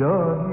Yar